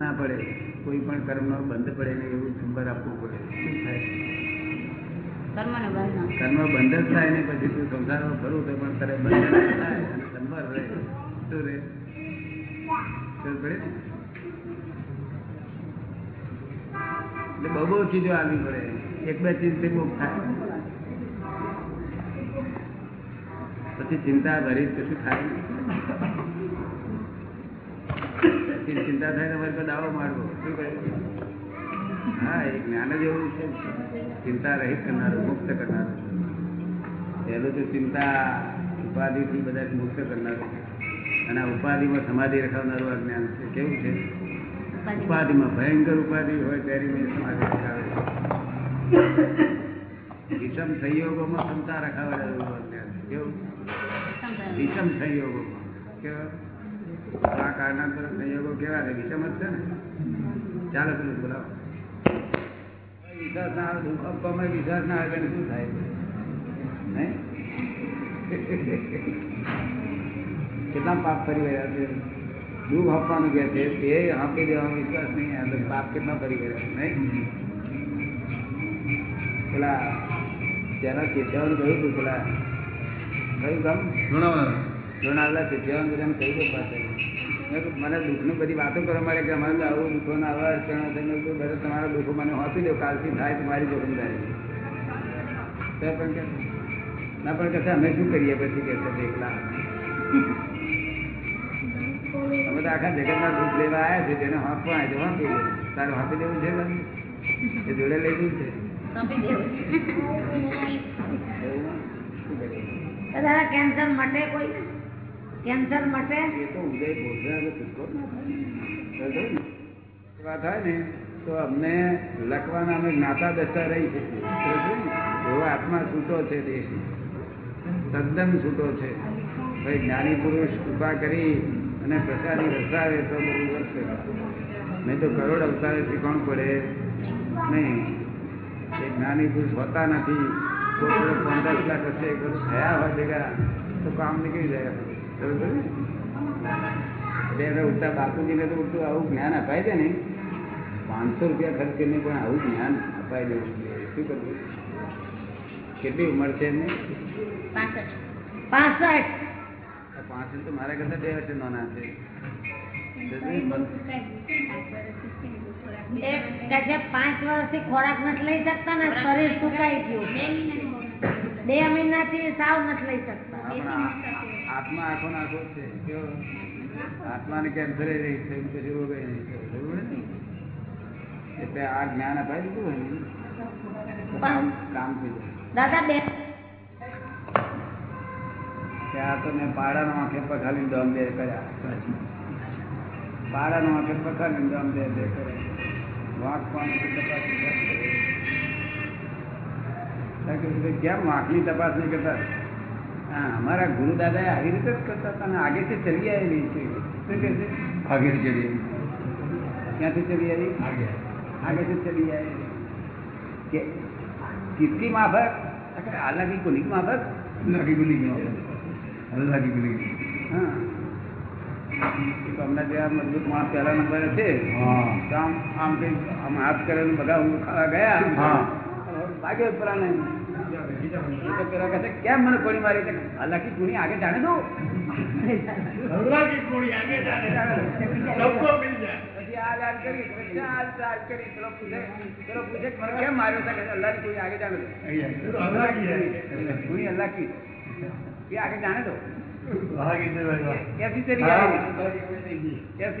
ના પડે. કોઈ પણ કર્મનો બંધ પડે ને એવું સંભાર આપવું પડે. શું થાય? કર્મ બંધ જ થાય ને પછી તું સંસારમાં ફરું તો પણ તારે બંધ થાય. સંભાર રહે. શું રહે? ખબર પડે? ને એટલે બહુ બહુ ચીજો આવી પડે. એક બે ચીજથી બહુ થાય. પછી ચિંતા ભરી કશું થાય? નહીં ચિંતા થાય તો મારે દાવો મારવો? શું કહે? હા એ જ્ઞાન જ એવું છે. ચિંતા રહિત કરનારું, મુક્ત કરનારું. પહેલું તો ચિંતા ઉપાધિથી બધા મુક્ત કરનારું. અને આ ઉપાધિમાં સમાધિ રખાવનારું આ જ્ઞાન છે. કેવું છે? ઉપાધિમાં ભયંકર ઉપાધિ હોય ત્યારે મેં સમાધિ રખાવે વિષમ સંયોગોમાં ક્ષમતા રખાવેલું જ્ઞાન કેવું? વિષમ સંયોગોમાં. કેવા? આ કારણાંતર સંયોગો કેવા છે? વિષમ જ છે ને? ચાલો પેલું બોલાવો. વિશ્વાસ ના આવે, દુઃખ આપવામાં વિશ્વાસ ના આવે તેને શું થાય? કેટલા પાપ ફરી રહ્યા છે. દુઃખ આપવાનું કે છે, તે આપી દેવાનો વિશ્વાસ નહીં તો પાપ કેટલા ફરી ગયા નહીં? પેલા તેના ચેતવાનું કહ્યું હતું પેલા કયું ગામ? જોનાવલા ચેતવાનું બધાને કહી દો પાસે મેં કીધું, મને દુઃખની બધી વાતો કરવા મળે કે અમારે તો આવું દુઃખો ના આવા અડચણો છે. બધા તમારા દુઃખો મને હોપી દો કાલથી થાય તમારી જોખમદારી પણ કે ના પણ કહેશે અમે શું કરીએ પછી કહેશે એકલા? અમે તો આખા જગતના દુઃખ લેવા આવ્યા છે તેને હોંપવા આવે છે હોંપી દે. તારે હોંપી દેવું છે બધું? એ જોડે લઈ જવું છે? કેન્સર મટે કોઈ? કેન્સર મટે એ તો ઉદય ના થાય. ને? વાત થાય ને તો અમને લખવાના અમે જ્ઞાતા દશા રહી ને? એવો આત્મા છૂટો છે દેશ તદ્દન છૂટો છે ભાઈ જ્ઞાની પુરુષ કૃપા કરી અને પ્રસાદી વરસાવે તો બધું વર્ષે નહીં તો કરોડ અવતારે કોણ પડે નહીં એ જ્ઞાની પુરુષ હોતા નથી કોઈ પંદર લાખ હશે થયા હોય ભેગા તો કામ નીકળી જાય? એટલે ઉડતા બાપુજીને તો ઉડતું આવું જ્ઞાન અપાય છે ને. પાંચસો રૂપિયા ખર્ચ કરીને પણ આવું જ્ઞાન અપાઈ દેવું શું કરવું કેટલી ઉંમર છે એમને? પાસઠ. પાસઠ? તો મારા કરતા બે વર્ષે નાના છે. પાંચ વર્ષથી ખોરાક નથી લઈ શકતા ને શરીર સુકાઈ ગયું. બે મહિનાથી સાવ નથી લઈ શકતા. આત્મા આખો નાખો છે કેવો? આત્માને કેન્સર રહી છે એમ કશું રોગ થયો. બરોબર એટલે આ જ્ઞાન અપાઈ દીધું હોય ને કામ થઈ જાય. ત્યાં કે આ તો મેં પાડાનો આંખે પખાલીને દમ બે કર્યા. પાડાનો આંખે પખાલીને દમ બે બે કર્યા. વાંક પાણી તપાસ કેમ વાંકની તપાસ નહીં કરતા? હા અમારા ગુરુ દાદાએ આવી રીતે જ કરતા હતા અને આગેથી ચલી આવેલી છે શું કહે છે આગેથી ચલી આવી ક્યાંથી ચલી આવી આગેથી ચલી આવેલી કે કિસકી માફક અલ્લાહ की कुली की माफक अल्लाह की कुली की माफक अल्लाह की कुली की हाँ તો અમને જેવા મજબૂત માણસ પહેલા નંબરે છે તો આમ આમ કઈ આમ હાથ કરેલું બધા હું ખાવા ગયા ભાગ્યો જ પેલા કેમ મને ગોળી મારી હાલાકી ગુણી આગે જાણે દો પછી કેમ માર્યો છે અલ્લાહ આગે જાણે દો ગુણી અલ્લાકી એ આગે જાણે તો કેસી ચડી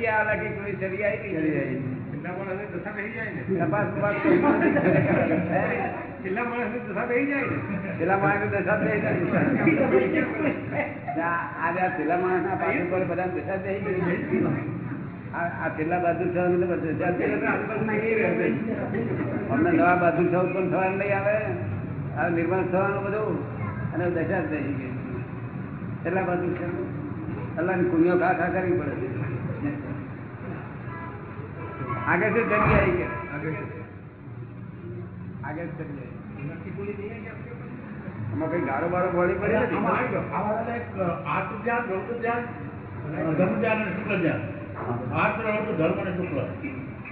આ લાગી ગુણી ચડી આવી ના. આ છેલ્લા બાજુ છ ને અમને નવા બાજુ છ ઉત્પન્ન થવાનું નહીં આવે. આ નિર્માણ થવાનું બધું. અને દશા જ થઈ ગઈ. છેલ્લા બાજુ છે? અલ્લાહની કુણીઓ ખા ખા કરવી પડે આગળ શું ચડી આવી ગયા આગળ આગળ ચડી ધર્મ અને શુક્લ ધ્યાન. આત્મ રૌદ્ર ધર્મ અને શુક્લ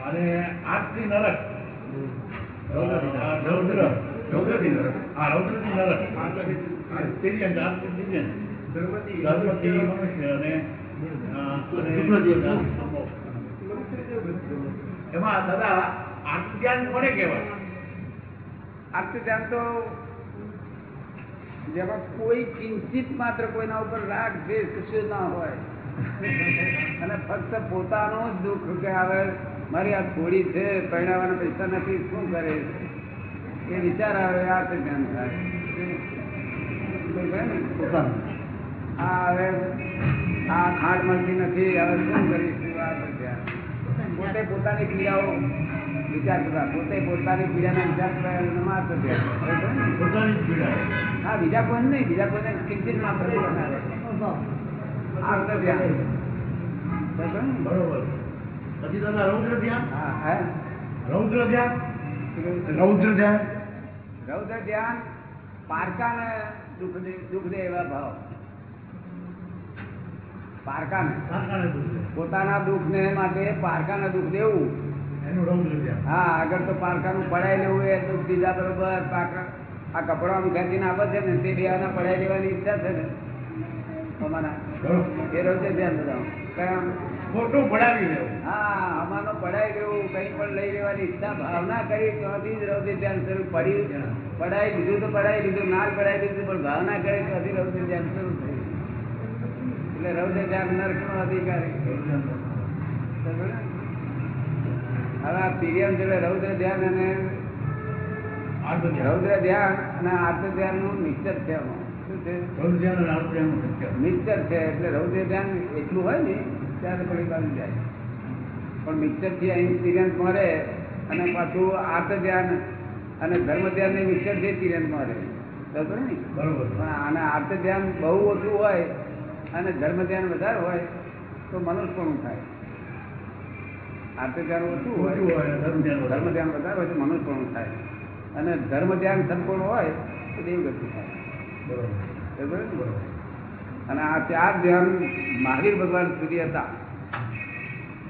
અને આત્મથી નરક. રૌદ્ર. રૌદ્રથી અને એમાં દાદા આત્મધ્યાન કોને કહેવાય? આત્મધ્યાન તો જેમાં કોઈ કિંચિત માત્ર કોઈના ઉપર રાગ દ્વેષ કશું ના હોય. અને ફક્ત પોતાનું જ દુઃખ કે હવે મારી આ થોડી છે પરિણામવાના પૈસા નથી શું કરે એ વિચાર આવે આર્ત ધ્યાન થાય. પોતાનું. આ હવે આ ખાંડ મળતી નથી હવે શું કરીશું? ધ્યાન પોતે પોતાની પીડાઓ વિચાર કરતા પોતે પોતાની પીડાના વિચાર કરવા પીડા. હા બીજા કોઈ નહીં. બીજા કોઈને ચિંતિત માત્ર રૌદ્ર ધ્યાન? હા હે? રૌદ્ર ધ્યાન? રૌદ્ર ધ્યાન? દુઃખ દે દુઃખ દે એવા ભાવ. પારકાને. કારખાને દુઃખ ને માટે પારકાને દુઃખ દેવું. હા આગળ તો પારકાનું પડાઈ લેવું એ દુઃખ દીધા બરોબર. પાકા આ કપડા વિખાતીને આપે છે ને તે બેવાના પડાઈ લેવાની ઈચ્છા છે ને. અમારા. એ રૌદ્ર ધ્યાન બધા. કયા ખોટું પડાવી લેવું. હા લેવું કઈ પણ લઈ લેવાની ઈચ્છા ભાવના કરી ત્યાંથી જ રૌદ્ર ધ્યાન શરૂ. પડ્યું પડાઈ લીધું તો પડાવી લીધું ના પડાવી લીધું પણ ભાવના કરી ત્યાંથી રૌદ્ર ધ્યાન શરૂ. થયું એટલે રૌદ્ર ધ્યાન અધિકારી. સમજ્યો ને? હવે આ પીરિયમ એટલે રૌદ્ર ધ્યાન અને રૌદ્ર ધ્યાન અને આત્મ ધ્યાનનું મિક્સર છે મિક્સર. છે એટલે રૌદ્ર ધ્યાન એટલું હોય ને ત્યારે પડી બાજુ જાય. પણ મિક્સરથી અહીં તિરંત મળે અને પાછું આર્ત ધ્યાન અને ધર્મ ધ્યાન ને મિક્સરથી તિરંત મળે. બરોબર ને? બરોબર. પણ આને આર્ત ધ્યાન બહુ ઓછું હોય અને ધર્મ ધ્યાન વધારે હોય તો મનુષ્યપણું થાય. આર્થિક ધ્યાન ઓછું હોય ધર્મ ધ્યાન વધારે. હોય તો મનુષ્યપણું થાય. અને ધર્મ ધ્યાન સંપૂર્ણ હોય તો દેવગતિ થાય. બરોબર. બરોબર અને આ ચાર ધ્યાન મહાવીર ભગવાન સુધી હતા.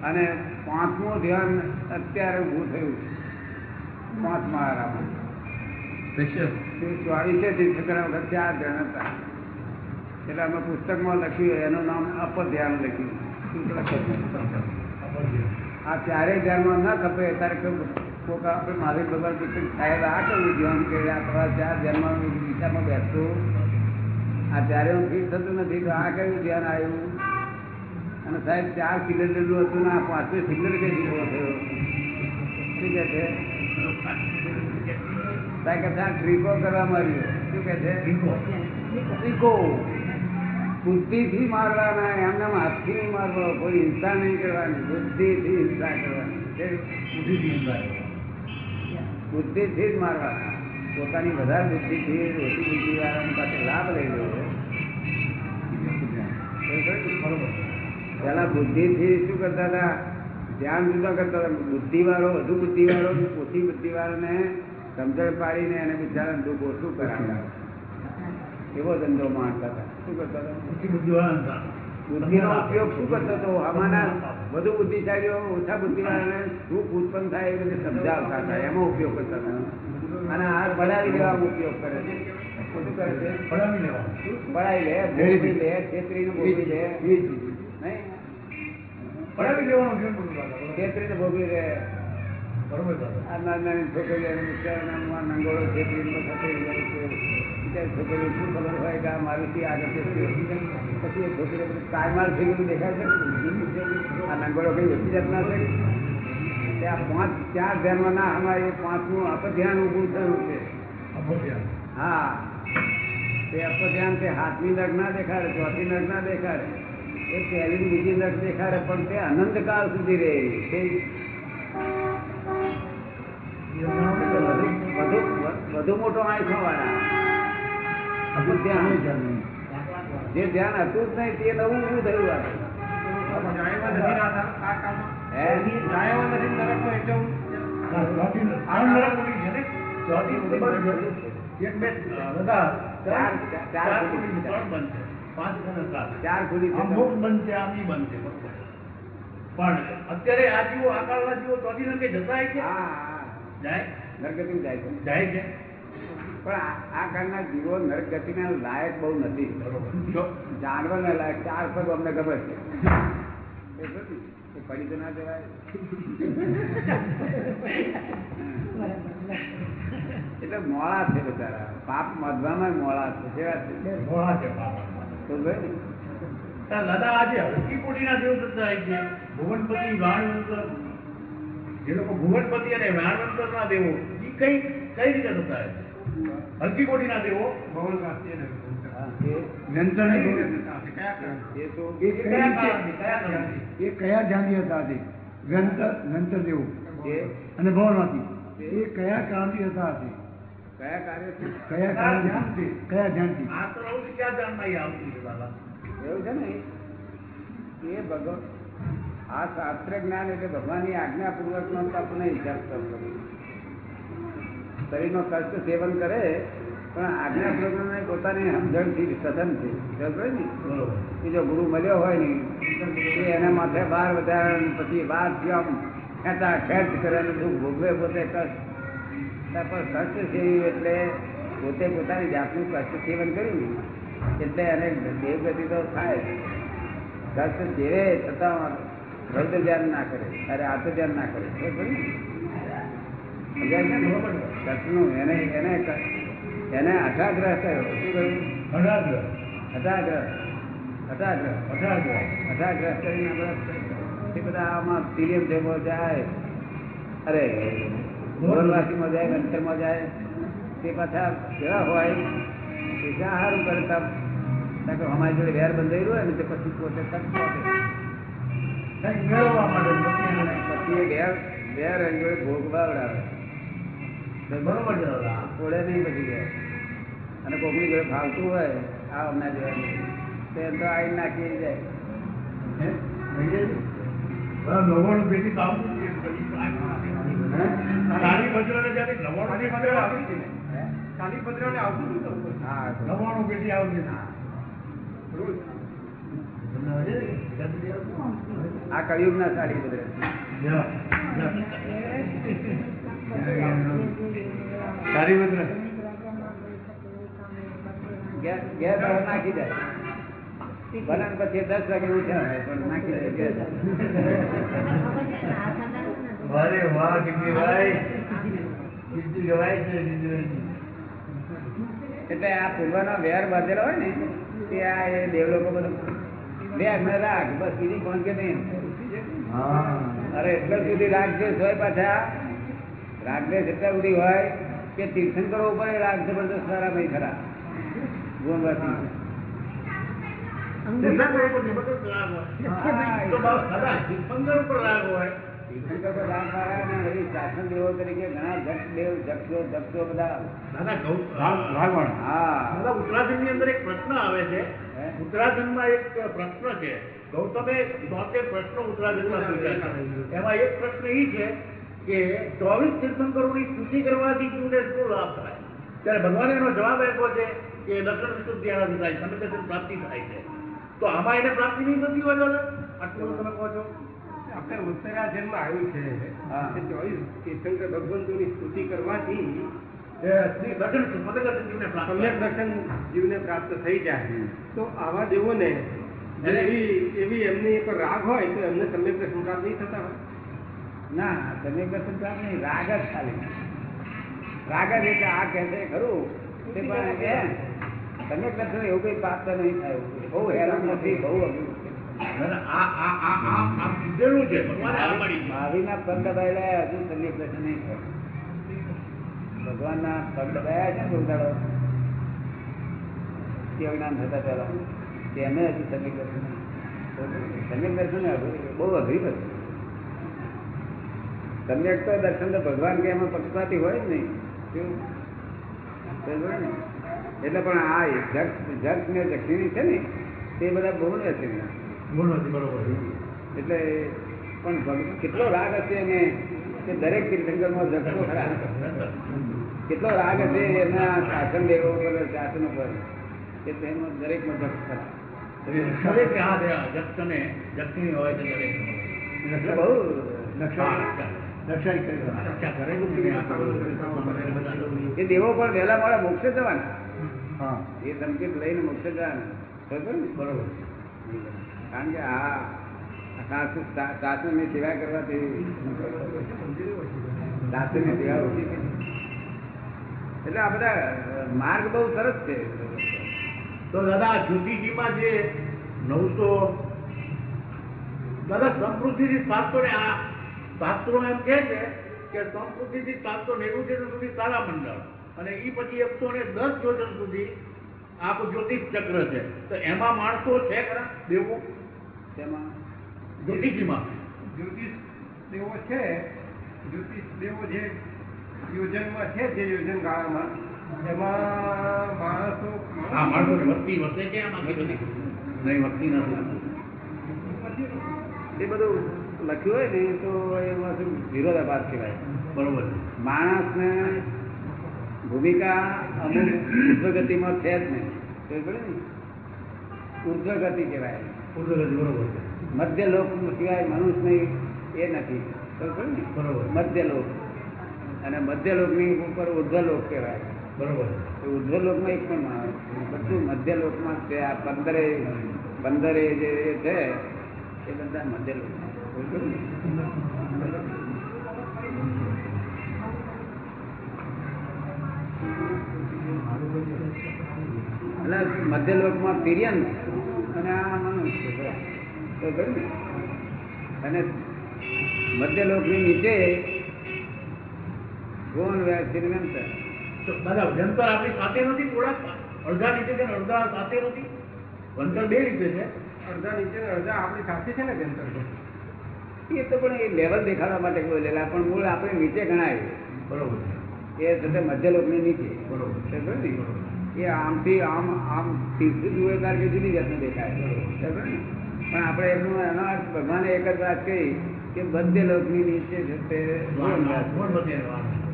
અને પાંચમું ધ્યાન અત્યારે ઊભું થયું પાંચમા આરામાં ચોવીસે તીર્થંકર વખત ચાર ધ્યાન હતા. એટલે અમે પુસ્તકમાં લખ્યું એનું નામ અપ ધ્યાન લખ્યું. આ ચારેય ધ્યાનમાં ના ખપે ત્યારે કોઈ કોક આપણે મહાવીર ભગવાન પુસ્તક સાહેબ, આ કરવું ધ્યાન કે આ તમારા ચાર ધ્યાનમાં વિચારમાં બેસતો આ ચારે હું ફીટ થતું નથી, તો આ કયું ધ્યાન આવ્યું? અને સાહેબ, ચાર સિલિન્ડરનું હતું ને, આ પાંચમી સિલિન્ડર કઈ દીધો થયો? શું કે છે? સાહેબ, કે ત્યાં ટ્રીકો કરવામાં આવ્યો શું કે છે? ટ્રીકો ટ્રીકો બુદ્ધિથી મારવાના એમને હાથથી નહીં મારવો કોઈ હિંસા નહીં કરવાની, બુદ્ધિથી હિંસા કરવાની. કેવી? બુદ્ધિથી હિંસા. બુદ્ધિથી જ મારવાના. પોતાની વધારે બુદ્ધિથી ઓછી બુદ્ધિ વાળાની પાસે લાભ લઈ લેવો બરોબર પેલા બુદ્ધિથી શું કરતા હતા? ધ્યાન જુદા કરતા હતા. બુદ્ધિ વાળો વધુ બુદ્ધિ વાળો ઓછી બુદ્ધિ વાળાને સમજણ પાડીને એને બિચારાને દુઃખ ઓછું કરાવતા એવો ધંધો માણતા હતા. શું કરતા હતા. બુદ્ધિનો ઉપયોગ શું કરતો હતો? આમાંના વધુ બુદ્ધિશાળીઓ ઓછા બુદ્ધિવાળાને સુખ ઉત્પન્ન થાય એ રીતે સમજાવતા હતા. એમાં ઉપયોગ કરતા હતા. અને આ બળાવી લેવામાં ઉપયોગ કરે છે. શું કરે છે? પડાવી લેવાનું. બળાવી લે લે છેતરીને ભોગવી લે. નહીં? પડાવી લેવાનું બધું. છેતરીને ભોગવી લે. બરોબર આ નાની નાની છોકરીઓ નંગોળો છેતરીને ખસેડી જાય છોકરીઓ શું ખબર હોય કે આ મારું થી આગળ છે પછી એ છોકરીઓ બધી કાયમાર થઈ ગયું દેખાય છે આ નંગળો કઈ ઓછી જાત ના છે તે આ પાંચ ચાર ધ્યાનમાં ના અમારે એ પાંચમું અપધ્યાન ઊભું થયું છે. હા. તે અપધ્યાન તે હાથની નગ ના દેખાડે ચોથી નગ ના દેખાડે. એ પહેલી બીજી નગ દેખાડે પણ તે અનંતકાળ સુધી રહે તે વધુ વધુ મોટો આંખો વાળા અપધ્યાન જે ધ્યાન હતું જ નહીં તે નવું ઊભું થયું. પણ અત્યારે આ જીવો આકાળ ના જીવો ચોથી નરકે જતા જાય? જાય છે. જાય છે પણ આ- કાળના જીવો નરક ગતિના લાયક બહુ નથી. જાણવાને લાયક ચાર પગ અમને ખબર છે. પડી તો ના જવાય. એટલે મોળા છે બિચારા. પાપ મધવામાં મોળા છે. કેવા છે? મોળા છે. તો ને દાદા આજે હલકી કોટીના દેવ થતા છે. ભુવનપતિ વાણવંતર. જે લોકો ભુવનપતિ અને વાણવંતરના દેવો એ કઈ કઈ રીતે થતા હોય છે કોટી ના દેવો. એ-. કયા? એ જાતિ હતા તે? ગંતર દેવો. અને ભવનમાંથી એ કયા કારણથી હતા તે? કયા કાર્ય કયા કારણથી? કયા ધ્યાનથી? આ તો ક્યાં છે દાદા એવું છે ને? એ ભગવાન આ શાસ્ત્ર જ્ઞાન એટલે ભગવાનની આજ્ઞાપૂર્વક નો આપણને હિસાબ કરવું. શરીરનો કષ્ટ સેવન કરે પણ આજના નહીં પોતાની સમજણથી સઘનથી સમજે ને? જો ગુરુ મળ્યો હોય ને એ એના માથે બાર વધારે પછી બાર આમ ખેંચા ખેંચ કરે દુઃખ ભોગવે પોતે કષ્ટ. પણ કષ્ટ સેવ્યું એટલે પોતે પોતાની જાતનું કષ્ટ સેવન કર્યું એટલે એને દેવગતિ તો થાય. કષ્ટ જેવે છતાં રૌદ્ર ધ્યાન ના કરે અરે આત્મ ધ્યાન ના કરે બરોબર ને? સમજાય છે ને? કષ્ટનું એને એને એને અઠાગ્રહ થયો શું કહ્યું અઢાગ્રહ કરીને એ બધા આમાં તિર્યમ જેવો જાય. અરે જાય અંતરમાં જાય. તે પાછા કેવા હોય? જ્યાં સારું કરે તમ કે અમારી જોડે વેર બંધાઈ હોય ને તે પછી પોતે તક. મેળવવા માટે પછી એ વેર વેર એની જોડે ભોગવાવડાવે બરોબર છે છોડે નહીં પછી વેર અને કોકની ઘરે ફાવતું હોય આ અમને અમના તો એમ તો આવીને નાખી જાય નવ્વાણું પેટી જ્યારે નવ્વાણું પેટી આવતી આવતું. આ કળિયુગ ના સાડી બધે ગેસ હવે નાખી જાય ભલે પછી દસ વાગે ઉઠ્યા પણ નાખી જાય અરે વાહ કીર્તિભાઈ. કીર્તિ ગવાય છે કીર્તિભાઈ. એટલે આ પૂર્વનો વેર બાંધેલો હોય ને તે આ એ દેવલોકો બધું. વેર ને રાખ બસ બીજી કોણ કે નહીં હા. અરે એટલે સુધી રાગદ્વેષ હોય પાછા. રાગદ્વેષ એટલા સુધી હોય કે તીર્થંકરો ઉપર એ રાગ જબરદસ્ત સારા નહીં ખરા. હે? ઉત્તરાખંડમાં એક પ્રશ્ન છે. ગૌતમે તોતેર પ્રશ્નો ઉત્તરાખંડમાં એમાં એક પ્રશ્ન એ છે કે ચોવીસ તીર્થંકરોની સ્તુતિ કરવાથી જીવને શું લાભ થાય? ત્યારે ભગવાને એનો જવાબ આપ્યો છે કે દર્શન વિશુદ્ધિ આનાથી થાય સમય દર્શન પ્રાપ્તિ થાય છે. તો આમાં એને પ્રાપ્તિ નહીં થતી હોય દાદા આટલું તમે કહો છો? આપણે ઉત્તરાખંડમાં આવ્યું છે ચોવીસ તીર્થંકર ભગવંતોની સ્તુતિ કરવાથી. દર્શન જીવને પ્રાપ્ત થઈ જાય. તો આવા દેવોને એવી એવી એમની પર રાગ હોય તો એમને સમ્યક દર્શન પ્રાપ્ત નહીં થતા હોય. ના તમે કશું કામ નહીં રાગ જ ખાલી. રાગ જ એટલે આ કહે છે ખરું? તે પણ કે તમે દર્શન એવું કઈ પ્રાપ્ત નહીં થાય બહુ હેરાન નથી બહુ અઘરું. મહાવીરના પગ દબાયેલા હજુ દર્શન નહીં થાય. ભગવાનના પગ દબાયા છે ને ગુરુદાડો કેવું જ્ઞાન થતા પહેલા? તેને હજુ દર્શન નહીં. સમ્યક દર્શન બહુ અઘરી વસ્તુ સમ્યક તો દર્શન તો ભગવાન કે એમાં પક્ષપાતી હોય જ નહીં? એટલે પણ આ જક્ષ જક્ષ ને જક્ષિણી છે ને તે બધા બહુ ગુણ નથી એટલે પણ કેટલો રાગ હશે એને? કે દરેક તીર્થંકરમાં જક્ષો ખરા કેટલો રાગ હશે એના શાસન દેવો પર? શાસન ઉપર કે તેમાં દરેકમાં જક્ષ ખરા દરેક હા દે- જક્ષને હોય છે દરેક બહુ રક્ષા એ દેવો પણ વહેલા મળે મોક્ષે જવાના. એ સંકેત લઈને મોક્ષે જવાના. બરોબર. કારણ કે આ સાસુ સાસુની સેવા કરવાથી સાસુની સેવા ઓછી. એટલે આ બધા માર્ગ બહુ સરસ છે. તો દાદા આ જ્યોતિષીમાં જે નવસો દાદા સમૃદ્ધિથી સાતસો ને આ શાસ્ત્રો એમ કહે છે કે સમૃદ્ધિથી સાતસો નેવું સુધી તારા મંડળ. અને એ પછી એકસો ને દસ જોજન સુધી આખું જ્યોતિષ ચક્ર છે. તો એમાં માણસો છે ખરા? દેવો તેમાં જ્યોતિષીમાં. જ્યોતિષ દેવો છે. જ્યોતિષ દેવો જે યોજનમાં છે જે યોજન ગાળામાં એમાં માણસો હા માણસો વસ્તી વસે છે કે નથી? નહીં વસ્તી નથી. એ બધું લખ્યું હોય ને તો એમાં શું વિરોધાભાસ કહેવાય. બરોબર. માણસને ભૂમિકા અમુક ઉર્ધ્વગતિમાં છે જ નહીં. ખબર ને? ઉર્ધ્વગતિ કહેવાય. ઉર્ધ્વગતિ બરોબર. મધ્ય લોક સિવાય મનુષ્યની એ નથી. ખબર ને? બરોબર. મધ્ય લોક અને મધ્ય લોકની ઉપર ઉર્ધ્વ લોક કહેવાય. બરોબર. ઉર્ધ્વ લોકમાં એક પણ માણસ બધું મધ્ય લોકમાં છે. આ પંદરે પંદરે જે છે એ બધા મધ્ય લોકમાં મધ્ય લોકમાં તિર્યન અને આ મનુષ્ય છે. અને મધ્ય લોકની નીચે ગોન વ્યાસી વ્યંતર તો દાદા વંતર આપણી સાથે નથી થોડાક અડધા નીચે છે અડધા સાથે નથી? વંતર બે રીતે છે? અડધા નીચે અડધા આપણી સાથે છે ને જંતર તો એ તો પણ એ લેવલ દેખાડવા માટે બોલેલા પણ મૂળ આપણે નીચે ગણાય. બરોબર. એ થતે મધ્ય લોકની નીચે. બરોબર. ને? એ આમથી આમ આમ તીર્થ જુએ કારણ કે જુદી જાતનું દેખાય. બરોબર. ને? પણ આપણે એમનું એનો અર્થ ભગવાને એક જ વાત કહી કે મધ્ય લોકની નીચે છે તે ગોન વ્યાસ. કોણ બધે વાત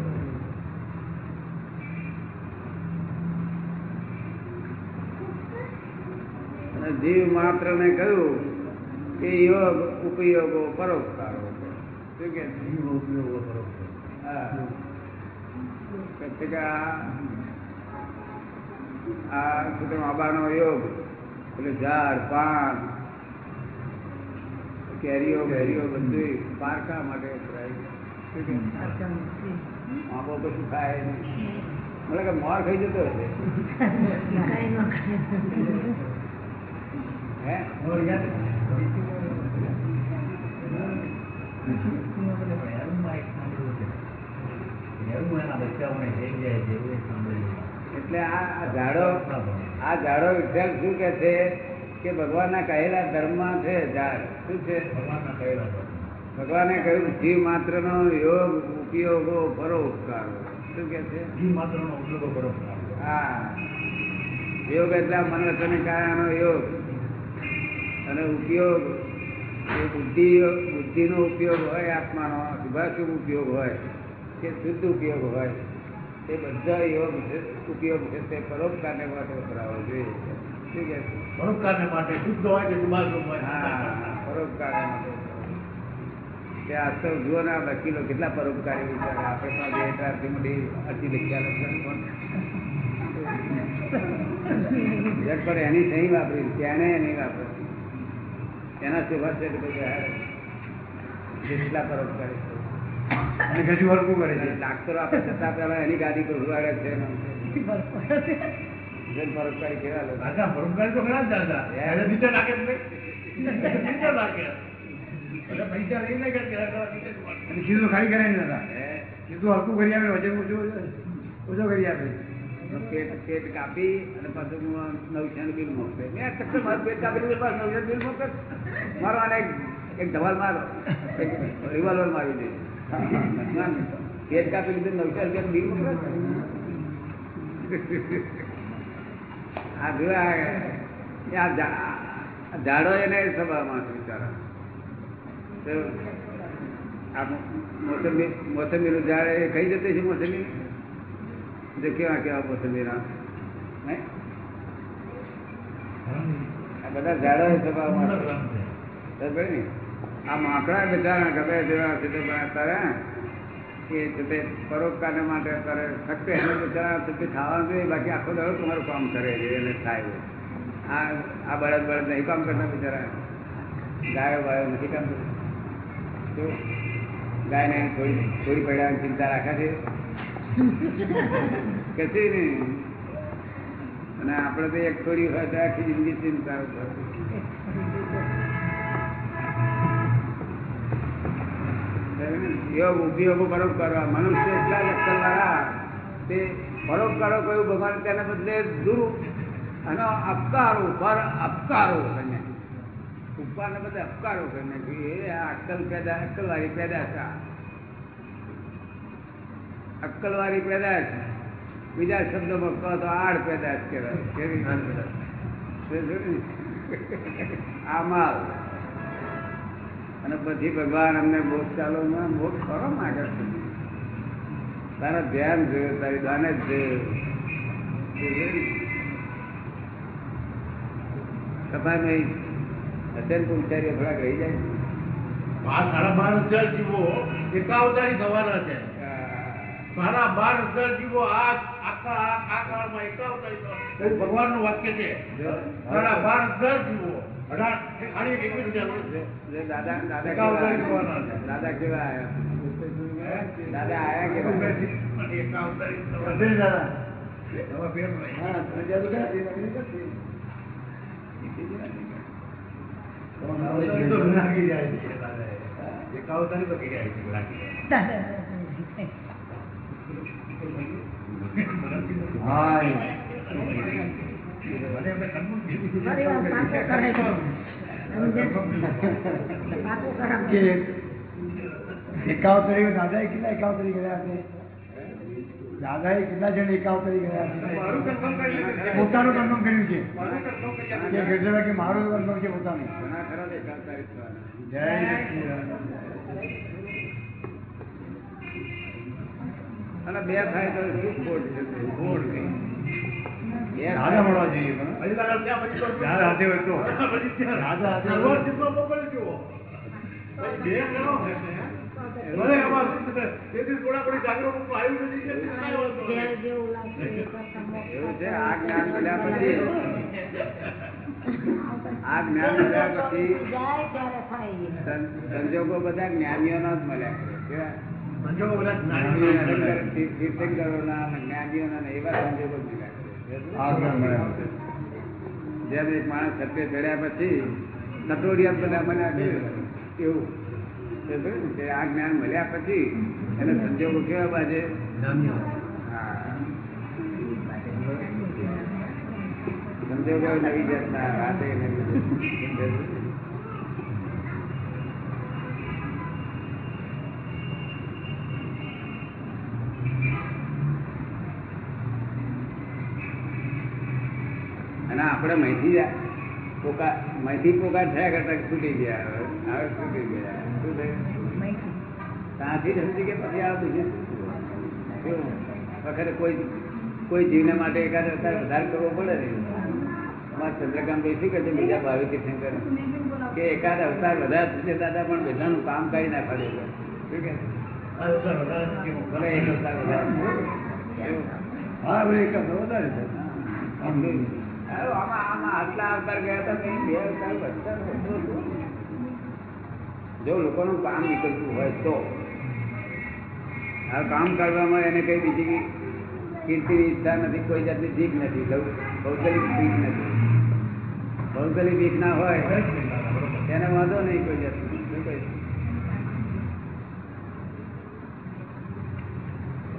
અને જીવ માત્ર ને કહ્યું કે યોગ ઉપયોગો પરોપકારો શું કે? આ આ શું કહે, યોગ એટલે ઝાડ પાન કેરીઓ બેરીઓ બધું પારકા માટે વપરાય. આંબો કશું ખાય નહીં. મને કે મોર ખાઈ જતો હશે. હે? એટલે આ આ આ ઝાડો વિઠ્ઠલ શું કે છે? કે ભગવાનના કહેલા ધર્મમાં છે ઝાડ. શું છે? ભગવાનના કહેલા ભગવાને કહ્યું જીવ માત્રનો યોગ ઉપયોગો પરોપકારો. શું કે છે? જીવ માત્રનો ઉપયોગ બરોબર હા. યોગ એટલે મન વચન કાયાનો યોગ. અને ઉપયોગ એ બુદ્ધિ બુદ્ધિનો ઉપયોગ હોય આત્માનો શુભાશુભ ઉપયોગ હોય કે શુદ્ધ ઉપયોગ હોય એ બધા યોગ ઉપયોગ છે તે પરોપકારને માટે વપરાવો જોઈએ. શું કે પરોપકારને માટે શુદ્ધ હોય કે શુભાશુભ હોય? હા પરોપકારને માટે તે આજકાલ જુઓ ના વકીલો કેટલા પરોપકારી વિચારે. આપણે પણ બે એટલી મોટી અરજી લખ્યા પણ. એની સહી વાપરી. તેને નહીં વાપરી. એના સેવા છે કે ભાઈ આ છે. અને કશું હલકું કરે છે. ડાક્ટરો આપણે છતાં પેલા એની ગાડી પર ઉડાડે છે પરોપકારી કેવા લોકો. પરોપકારી તો ઘણા દાદા. નીચે નાખે જ નાખે. પૈસા લઈને સીધું ખાલી કરે નહીં દાદા? સીધું હલકું કરી આપે વજન ઓછું ઓછો કરી આપે. પેટ કાપી અને પાછું હું નવસાનું બિલ મોકલે. મેં ચક્કર મારું પેટ કાપી દીધું પાછું નવસાનું બિલ મોકલે. મારો આને એક ધમાલ મારો. એક રિવોલ્વર મારી દે. પેટ કાપી લીધું નવસાર રૂપિયા બિલ મોકલે. આ જોયા ઝાડો એને સભામાં બિચારા તો આ મો- મોસંબી મોસંબીનું ઝાડ એ ખાઈ જતી છે મોસંબી? જો કેવા કેવા હે? બધા ઝાડો ને? આ માકડા બિચારા ગમે તેવા છે તે તારે એ તે માટે તારે ફક્ત એને બિચારા છે તે ખાવાનું જોઈએ બાકી આખો દાડો તમારું કામ કરે છે એને થાય આ આ બળદ બળદ નહીં કામ કરતા બિચારા. ગાયો બાયો નથી કામ કરતા. ગાયને થોડી થોડી પડ્યા ચિંતા રાખે છે. કશી નહીં અને આપણે તો એક થોડી વાત આખી જિંદગી ચિંતા તેના બદલે દુરુ અને અપકારો પર અપકારો કરીને. ઉપકારને બદલે અપકારો કરીને. એ અક્કલ પેદા અક્કલ પેદા પેદાશ આ અક્કલ વાળી પેદાશ બીજા શબ્દમાં કહો તો આડ પેદાશ કહેવાય. કેવી આ અને પછી ભગવાન અમને મોક્ષ ચાલો મોક્ષ કરો માગે છે તારા ધ્યાન જોયું, તારી દાને જ જોયું. તમારે અત્યંત ઉચ્ચારીઓ થોડાક રહી જાય. બાર સાડા બાર હજાર જીવો એકાવતારી થવાના છે. સાડા બાર હજાર જીવો આ આખા આ- કાળમાં. એવું ભગવાનનું વાક્ય છે. મારા બાર હજાર જીવો. દાદા કેવા. દાદા કેવા આયા કેવા? એકાવતારી તો છે? છે? એકાવતારી તો લાગી જાય છે દાદાએ. એકાવતારી કરી છે લાગી એ. એકાવતરી કેટલા એકાવતરી કેટલા જણ એકાવતરી કર્યા ગયા છે કરી. પોતાનું કન્ફર્મ કર્યું છે કરી. કે ગઢડા કે મારું કન્ફર્મ છે પોતાનું જય અને બે થાય તો શું ખોટ છે ખોટ નહીં બે મળવા જોઈએ દાદા હાથે હોય તો. એવું છે આ જ્ઞાન મળ્યા પછી. આ જ્ઞાન મળ્યા પછી સંજોગો બધા જ્ઞાનીઓના જ મળ્યા કેવા? જેમ એક માણસ સત્ય ચડ્યા પછી કટોરિયા બધા મળ્યા એવું આ જ્ઞાન મળ્યા પછી એને સંજોગો કેવા બાજે. સંજોગો નવી જાતના વાતે અને આપણે મહીથી જ પોકા મહીથી પોકાર થયા કરતા છૂટી ગયા હવે. હવે છૂટી ગયા. શું થયું? ત્યાંથી જ સમજી કે પછી આ બીજું કેવું? વખતે કોઈ કોઈ જીવને માટે એકાદ અવતાર વધારે કરવો પડે ને? અમારા ચંદ્રકાંત શું કહે છે બીજા ભાવિ તીર્થંકર. કે એકાદ અવતાર વધારે થશે દાદા પણ બધાનું કામ કરી નાખવા દે શું કે એક અવતાર વધારે? હા એક વધારે જો લોકોનું કામ નીકળતું હોય તો. આ કામ કરવામાં એને કઈ બીજી કીર્તિની ઈચ્છા નથી, કોઈ જાતની ભીખ નથી ભૌગોલિક ભીખ નથી. ભૌગોલિક ભીખ ના હોય તેને વાંધો નહીં કોઈ જાતની?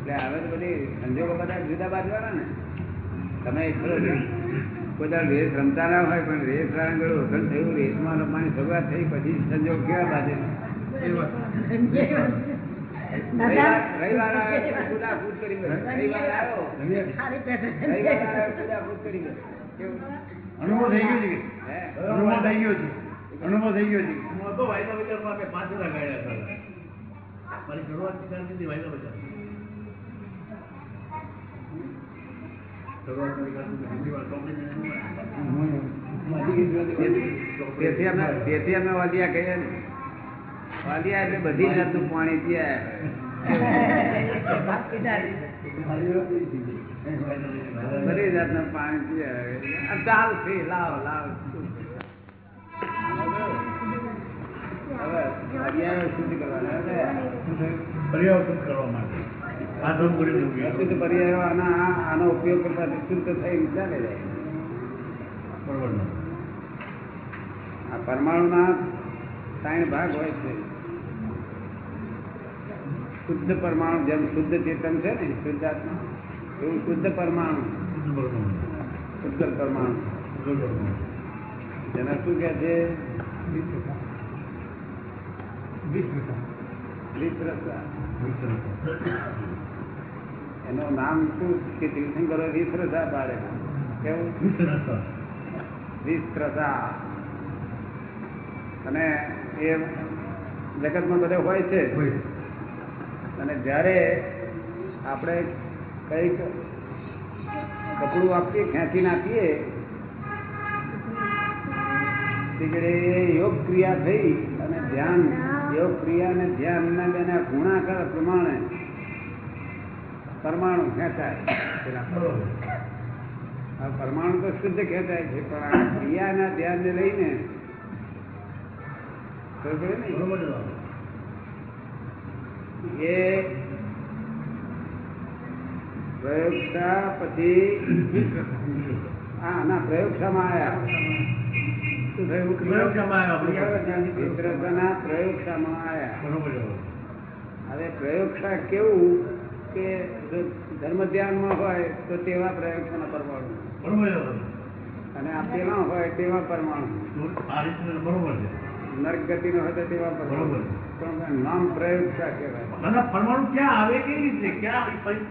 એટલે હવે તો બધી સંજોગો બધા જુદા બાજવાના ને. તમે એક દાડો રેસ રમતા ના હોય પણ રેસ વાળા વસન થયું રેસમાં રમવાની શરૂઆત થઈ પછી સંજોગ કેવા બાજે? અનુભવ થઈ ગયો છે અનુભવ થઈ ગયો છે. અનુભવ થઈ ગયો છે. પાંચ હજાર ગાળ્યા મારી શરૂઆત ચાલતી હતી વાયદા બજાર શરૂઆત મારી કરતી હતી. બીજી વાર ચોપડી હું તેથી અમે વાલિયા કહીએ ને. વાલિયા એટલે બધી જાતનું પાણી પીયા. બધી જાતનું પાણી પીયા. ચાલશે લાવ લાવ. હવે અગિયાર શુદ્ધ કરવા માટે. અશુદ્ધ પર્યાયો આના આનો ઉપયોગ કરતા શુદ્ધ થઈ ચાલે જાય? આ પરમાણુના ત્રણ ભાગ હોય છે. શુદ્ધ પરમાણુ જેમ શુદ્ધ ચેતન છે ને શુદ્ધ આત્મા એવું શુદ્ધ પરમાણુ. શુદ્ધ પરમાણુ. જેને શું કહે છે? રીતરસા એનું નામ શું કે તીર્થંકરો રીતરસા પાડે? કેવું? વિસરતા. અને એ જગતમાં બધે હોય છે? અને જ્યારે આપણે કંઈક કપડું આપીએ ખેંચી આપીએ તે ઘડી એ યોગ ક્રિયા થઈ અને ધ્યાન યોગ ક્રિયા અને ધ્યાનના બેના ગુણાકાર પ્રમાણે પરમાણુ ખેંચાય. પરમાણુ તો શુદ્ધ ખેંચાય છે પણ આ ક્રિયાના ધ્યાનને લઈને. એ પ્રયોગશા પછી હા ના પ્રયોગશામાં આવ્યા પ્રયોગશામાં આવ્યા. હવે પ્રયોગશા કેવું? કે ધર્મ ધ્યાનમાં હોય તો તેવા પ્રયોગશાના પરમાણુ. અને આ પેલા હોય તેવા પરમાણુ. નર્ક ગતિ ગતિનો હોય તો તેવા પરમાણુ. પણ નામ પ્રયોગ કહેવાય. પરમાણુ ક્યાં આવે કેવી રીતે? ક્યાં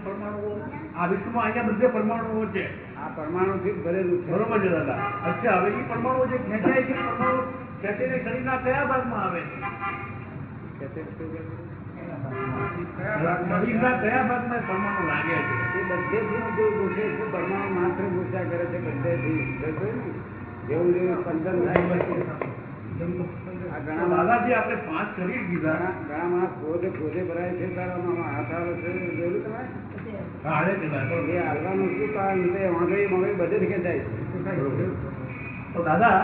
પરમાણુ આ વિશ્વમાં અહીંયા બધે પરમાણુઓ છે. આ પરમાણુ થી ભરેલું છે. બરોબર છે દાદા. અચ્છા હવે એ પરમાણુ જે ખેંચાય છે પરમાણુ ખેંચીને શરીરના કયા ભાગમાં આવે છે? કયા ભાગમાં પરમાણુ લાગે છે? એ બધેથી જો ઘૂસે છે પરમાણુ માત્ર ઘૂસ્યા કરે છે બધેથી જેવું. જેવું સ્પંદન થાય છે ઘણા દાદાજી આપણે પાંચ શરીર કીધા ઘણા ઘણા માણસ ક્રોધે ક્રોધે ભરાય છે તારામાં હાથ આવે છે જોયું તમે? એ હાલવાનું શું કારણ? છે વાંગળી મગળી બધે ખેંચાય છે. તો દાદા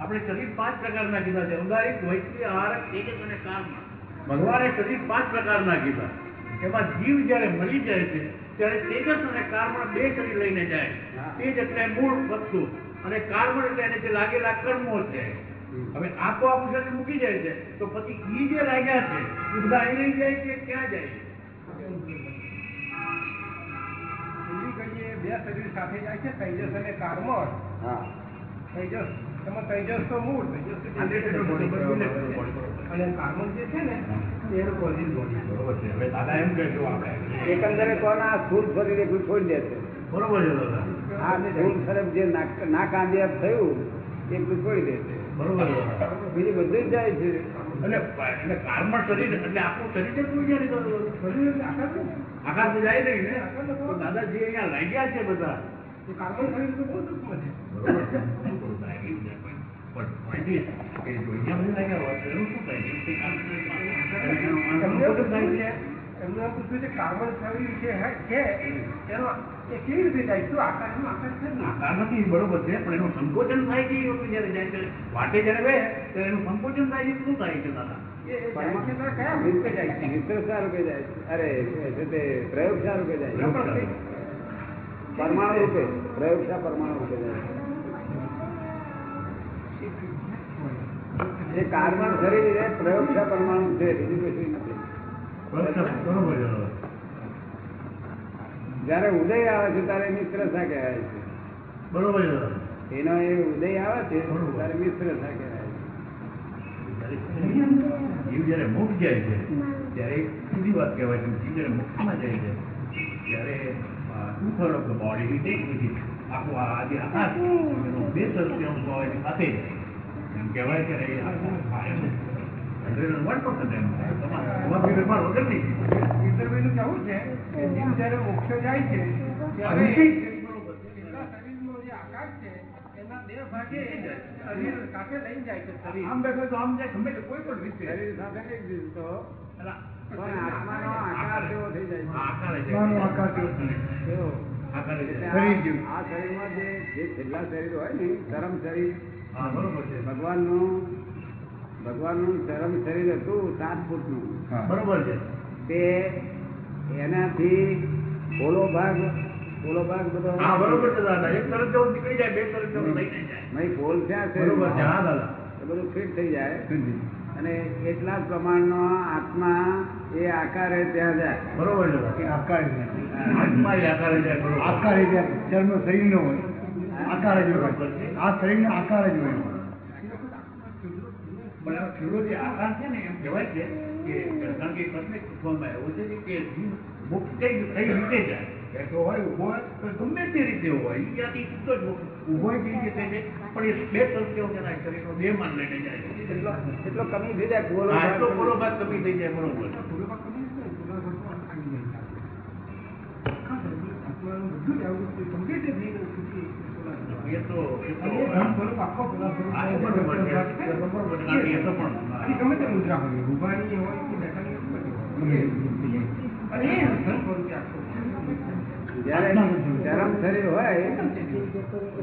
આપણે શરીર પાંચ પ્રકારના કીધા છે. ઉદાહરિત વૈશ્વી આહાર એક અને કામમાં ભગવાને કદી પાંચ પ્રકારના કીધા. એમાં જીવ જ્યારે મળી જાય છે ત્યારે તેજસ અને કાર્બન બે શરીર લઈને જાય. તેજ એટલે મૂળ વસ્તુ. અને કાર્બન એટલે એને જે લાગેલા કર્મો છે. હવે આખો આ શરીર મૂકી જાય છે તો પછી ઈ જે લાગ્યા છે એ બધા અહીં રહી જાય કે ક્યાં જાય છે? બે શરીર સાથે જાય છે તેજસ અને કાર્બન. હા. તેજસ એમાં તેજસ તો મૂળ. અને કાર્બન જે છે ને એ એર બોડી બરોબર છે. હવે દાદા એમ કહેશું આપણે એકંદરે કોણ સ્થૂળ શરીર એકલું છોડી દે છે. બરોબર છે દાદા. આ સ્થૂળ શરીર જે ના નાક થયું એકલું છોડી દે છે. બરોબર બીજું બધું જ જાય છે. એટલે એટલે કાર્બન શરીર એટલે આપણું શરીર જ કોઈ જાય નહીં તો શરીર આખા છે. આકાશ જાય નહીં ને? તો દાદાજી અહીંયા લાગ્યા છે બધા. કાર્બન શરીર તો બહુ છે. પણ point કે દુનિયા બધા લાગ્યા હોય તો શું થાય? એનું કંઈ કામ નથી. અને એનું આંતરનું એમને બધું પૂછ્યું છે છે એમને છે કાર્બન શરીર જે હે- છે? એનો એ કેવી રીતે જાય શું આકાશમાં આકાશ છે? આકાર નથી બરોબર છે પણ એનું સંકોચન થાય છે જ્યારે જાય છે વાટે જ્યારે બે એનું સંકોચન થાય છે શું થાય છે દાદા? પરમાણુ રૂપે પ્રયોગશા પરમાણુ રૂપે જાય છે. એ કાર્બન શરીર એ પ્રયોગશા પરમાણુ છે બીજું કશું નથી. બરોબર છે. દાદા. જયારે ઉદય આવે છે ત્યારે મિત્રસા કહેવાય છે. બરોબર એનો એ ઉદય આવે છે ત્યારે મિત્રસા કહેવાય છે. જીવ જયારે મુક્ત જાય છે ત્યારે એક સીધી વાત કહેવાય છે જીવ જ્યારે મુક્તમાં જાય છે ત્યારે two third of the body take with it આખું આ જે આકાશ બે એની સાથે જ. એમ કહેવાય કે આ શરીરમાં જે જે છેલ્લા શરીર હોય ને ધરમ શરીર હા, બરોબર છે. ભગવાનનું ભગવાનનું ચરમ શરીર હતું સાત ફૂટનું. બરોબર છે. તે એનાથી પોલો ભાગ પોલો ભાગ બધો હા બરોબર છે દાદા. એક તરફ જવું નીકળી જાય બે તરફ જવું લઈને જાય. નહીં પોલ ક્યાં છે? બરોબર છે હા દાદા. એ બધું ફિટ થઈ જાય. અને એટલા જ પ્રમાણનો આત્મા એ આકારે ત્યાં જાય. બરોબર છે આકાર. આત્મા એ આકારે જાય આકાર એટલે ચર્મ શરીર નો હોય. આકાર જ હોય. આ શરીરનો આકાર જ હોય. પણ એનો જે આકાર છે ને એમ કહેવાય છે કે કારણ કે પ્રશ્ન પૂછવામાં આવ્યો છે કે જીવ મુક્ત કઈ કઈ રીતે જાય. બેઠો હોય ઊભો હોય ગમે તે રીતે હોય. ત્યાંથી છૂટો જ ઊભો પણ એ બે કેવો કે શરીરનો બે માન લઈને જાય. એટલો એટલો કમી થઈ જાય એટલો ભાગ કમી થઈ જાય બરોબર આત્માનું બધું જ આવું છે. ગમે તે થઈને છૂટી એ તો એ તો અને એ ધન સ્વરૂપ આખો પેલા સ્વરૂપ આ તો બરોબર છે. એ તો બરોબર છે. કારણ કે એ તો ગમે તે મુદ્રા હોય ઊભાની હોય કે બેઠાની હોય, ગમે તે. અને એ ધન સ્વરૂપે આખો જ્યારે ચરમ શરીર હોય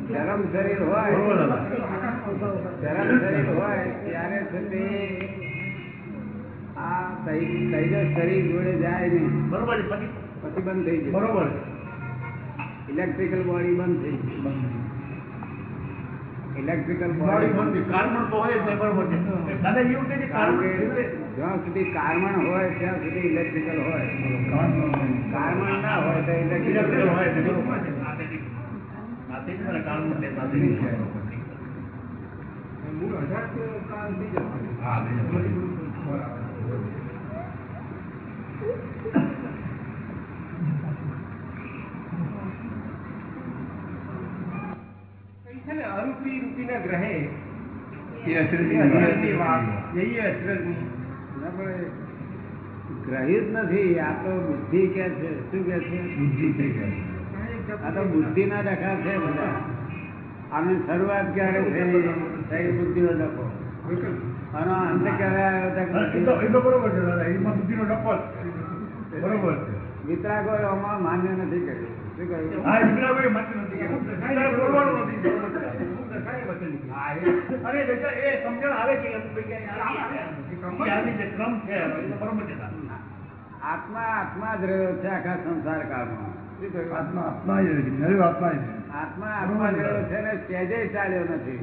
ચરમ શરીર હોય બરોબર ચરમ શરીર હોય ત્યારે છે આ શરીર જોડે જાય નહીં. બરોબર પ્રતિબંધ થઈ જાય. બરોબર ઇલેક્ટ્રિકલ બોડી બંધ થઈ ઇલેક્ટ્રિકલ બોડી કાર્બન તો હોય જ્યાં સુધી કાર્બન હોય ત્યાં સુધી ઇલેક્ટ્રિકલ હોય. કાર્બન ના હોય તો ઇલેક્ટ્રિકલ હોય. છે, હોય બરોબર છે. સાથેથી. સાથેથી મને કાર્બન ને સાથેથી. મૂળ હજાર તો કાળ થઈ જશે હા, થઈ જશે. કઈ છે ને અરૂપી રૂપીના ગ્રહે એ અચરજની એ વાત. અચરજની વાત જઈએ અચરજની ના પણ ગ્રહિત નથી. આ તો બુદ્ધિ કે છે. શું કે છે? બુદ્ધિ આ તો બુદ્ધિ ના ડખા છે બધા. આની શરૂઆત ક્યારે થઈ? બુદ્ધિ નો ડખો. અને અંત ક્યારે આવ્યો બરોબર છે દાદા. એમાં બુદ્ધિનો ડખો બરોબર છે. વિતરાગો એમાં માન્ય નથી. કર્યું શું કહ્યું. આત્મા આત્મા જ રહ્યો છે આખા સંસાર કાળમાં. આત્મા આત્મા જ આત્મા આત્મા આત્મા જ રહ્યો છે ને સહેજે ચાલ્યો નથી.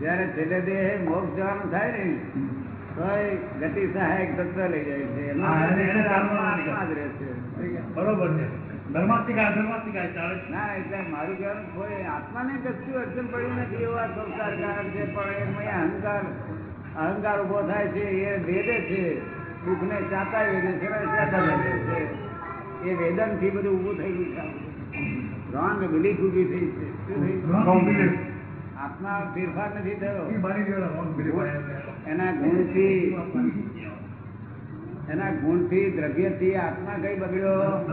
જયારે છેલ્લે દેહ મોક્ષ જવાનું થાય ને ગતિ સહાયક તત્વ લઈ જાય છે. એનો હા, એને- એને આત્મા ચાલવાનું આત્મા જ રહે બરોબર છે. ધર્માસ્તિકા ધર્માસ્તિકા ચાલે ના એટલે મારું કહેવાનું કોઈ આત્માને કશું અડચણ પડી નથી એવો આ કારણ છે પણ એમાં અહંકાર અહંકાર ઊભો થાય છે એ વેદે છે. દુઃખને ચાતા વેદે છે ને ચાતા વેદે છે? એ વેદનથી બધું ઊભું થયેલું છે. રોંગ બિલીફ ઊભી થઈ છે. આત્મા ફેરફાર નથી થયો. એના ગુણથી એના ગુણથી દ્રવ્યથી આત્મા કઈ બગડ્યો?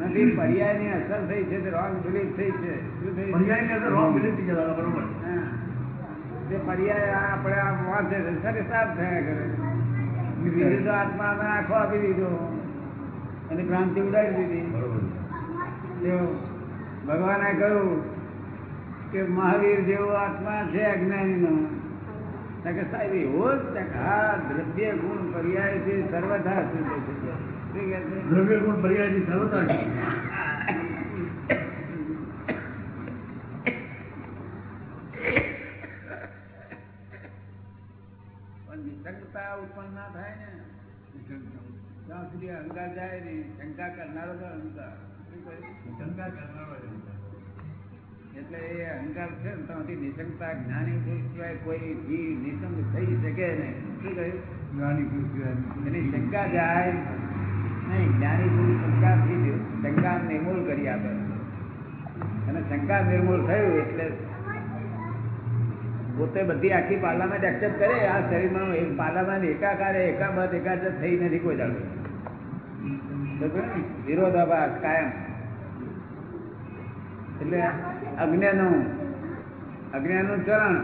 નથી પર્યાયની અસર થઈ છે તે રોંગ બિલીફ થઈ છે. શું થઈ છે? પર્યાયની અંદર wrong belief થઈ ગયા બરોબર. તે પર્યાય આપણે આ વાંચે છે સરે સાફ થયા કરે. બીજું તો આત્મા અમે આખો આપી દીધો. એની ભ્રાંતિ ઉડાડી દીધી. બરોબર. ભગવાને કહ્યું કે મહાવીર જેવો આત્મા છે અજ્ઞાની કે સાહેબ એવો જ દ્રવ્ય ગુણ પર્યાય છે સર્વથા? દ્રવ્ય ગુણ પર્યાય છે. નિશંકતા ઉત્પન્ન ના થાય ને ત્યાં સુધી અહંકાર જાય નહીં શંકા કરનારો તો અહંકાર શંકા કરનારો. એટલે એ અહંકાર છે ને ત્યાંથી નિશંકતા જ્ઞાની પુરુષ સિવાય કોઈ જીવ નિશંક થઈ શકે નહીં. શું કહ્યું? જ્ઞાની પુરુષ. એની શંકા જાય. નહીં જ્ઞાની પુરુષ શંકાથી ગયું. શંકા નિર્મૂલ કરી આપે. અને શંકા નિર્મૂલ થયું એટલે પોતે બધી આખી પાર્લામેન્ટ એક્સેપ્ટ કરે. આ શરીરમાં એક પાર્લામેન્ટ એકાકારે એકાબદ એકાદ થઈ નથી કોઈ બરાબર વિરોધાભાસ કાયમ. એટલે અજ્ઞાનો અજ્ઞાનું ચરણ.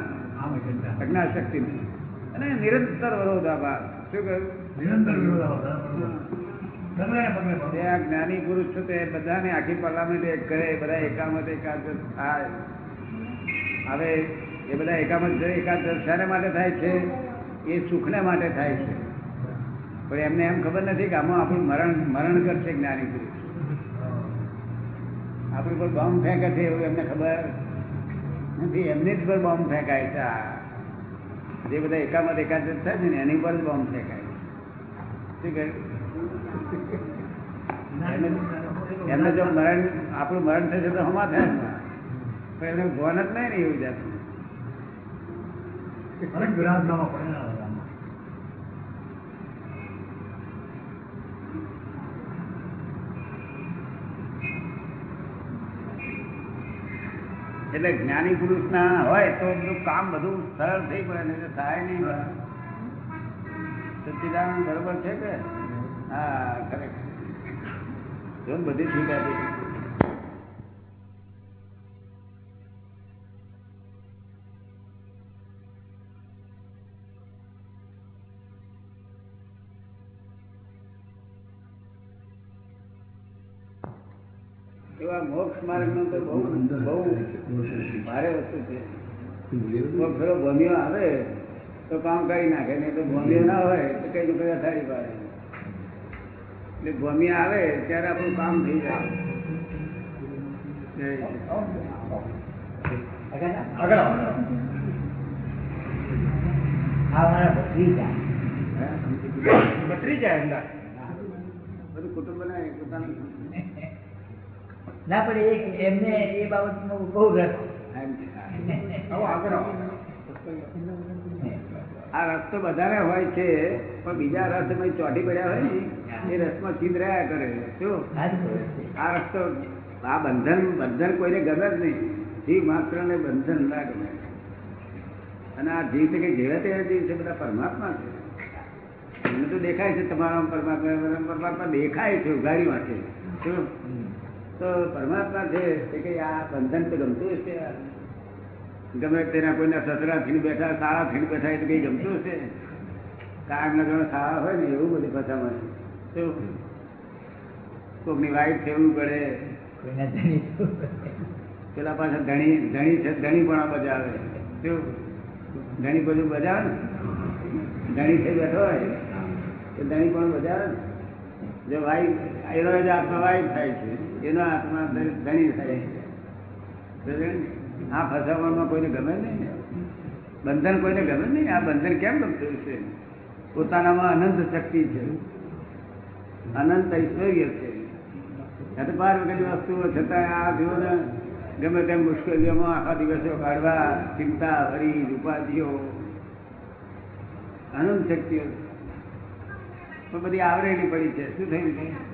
અજ્ઞાન શક્તિ અને નિરંતર વિરોધાભાસ. શું કહ્યું? નિરંતર વિરોધાભાસ. આ જ્ઞાની પુરુષ છે તે બધાને આખી પાર્લામેન્ટ એક કરે બધા એકામત એકાદ થાય. હવે એ બધા એકામત એકાદ શાને માટે થાય છે? એ સુખને માટે થાય છે. પણ એમને એમ ખબર નથી કે આમાં આપણું મરણ મરણ કરશે જ્ઞાની પુરુષ. આપણી પર બોમ્બ ફેંકે છે એવું એમને ખબર નથી. એમની જ પર બોમ્બ ફેંકાય છે જે બધા એકામાં એકાદ થાય છે ને, એની પર જ બોમ્બ ફેંકાય શું કહ્યું એમને જો મરણ, આપણું મરણ થશે તો હમા થાય. પણ એમને ભોન જ નહીં ને એવું જાતનું અનેક વિરાટનામાં પરિણામ હતા. એટલે જ્ઞાની પુરુષ ના હોય તો બધું કામ બધું સરળ થઈ પડે ને થાય નહીં સચ્ચિદાનંદ બરોબર છે કે? હા ખરેખર જો બધી ઠીક આપી એવા મોક્ષ માર્ગ નો તો બહુ બહુ ભારે વસ્તુ છે. કોઈ પેલો ભમ્યો આવે તો કામ કરી નાખે નહીં તો ભમ્યો ના હોય તો કઈ નું કદાચ સારી પાડે. એટલે ભોમિયા આવે ત્યારે આપણું કામ થઈ જાય. આગળ? જાય બધું કુટુંબ બનાવે પોતાનું ના પણ એક એમને એ બાબતનો બહુ રસ. આ રસ તો બધાને હોય છે પણ બીજા રસ અમે ચોટી પડ્યા હોય ને એ રસમાં રહ્યા કરે શું. આ રસ્તો આ બંધન બંધન કોઈને ગમે જ નહીં. જીવ માત્ર ને બંધન ના ગમે અને આ જીવ છે કે જેવા તેવા જીવ છે બધા પરમાત્મા છે. એમને તો દેખાય છે તમારા પરમાત્મા પરમાત્મા દેખાય છે ઉઘાડી માટે શું તો પરમાત્મા છે કે આ બંધન તો ગમતું હશે ગમે તેના કોઈના સસરા થઈને બેઠા સારા થઈને બેઠા એ તો કઈ ગમતું હશે? કામ ના સારા હોય ને એવું બધી ફસામાં કોકની વાઈફ થવું પડે. કોઈના ધણી પેલા પાછા ધણી ધણી છે ધણી પણ બજાવે ધણી બધું બજાવે ને? ધણી થઈ બેઠો હોય તો ધણી પણ બજાવે ને? જો વાઈફ એનો જ આત્મા વાઈફ થાય છે. એનો આત્મા ધણી થાય આ ફસાવવામાં કોઈને ગમે નહીં. બંધન કોઈને ગમે નહીં. આ બંધન કેમ ગમતું છે? પોતાનામાં અનંત શક્તિ છે. અનંત ઐશ્વર્ય છે. હતપાર વગરની વસ્તુઓ છતાં આ જુઓ ને ગમે તેમ મુશ્કેલીઓમાં આખા દિવસો કાઢવા, ચિંતા હરી ઉપાધિઓ, અનંત શક્તિઓ. બધી આવરેલી પડી છે. શું થયું છે?